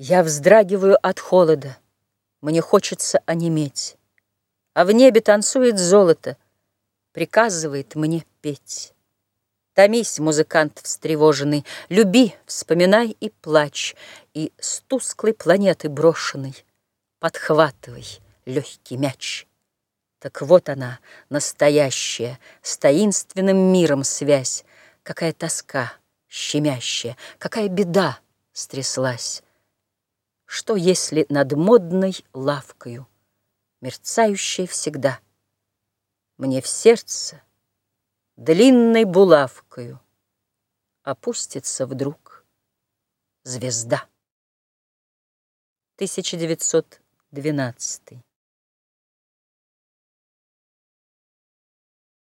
Я вздрагиваю от холода, Мне хочется онеметь, А в небе танцует золото, Приказывает мне петь. Томись, музыкант встревоженный, Люби, вспоминай и плачь, И с тусклой планеты брошенной Подхватывай легкий мяч. Так вот она, настоящая, С таинственным миром связь, Какая тоска щемящая, Какая беда стряслась. Что, если над модной лавкою, Мерцающей всегда, Мне в сердце длинной булавкою Опустится вдруг звезда. 1912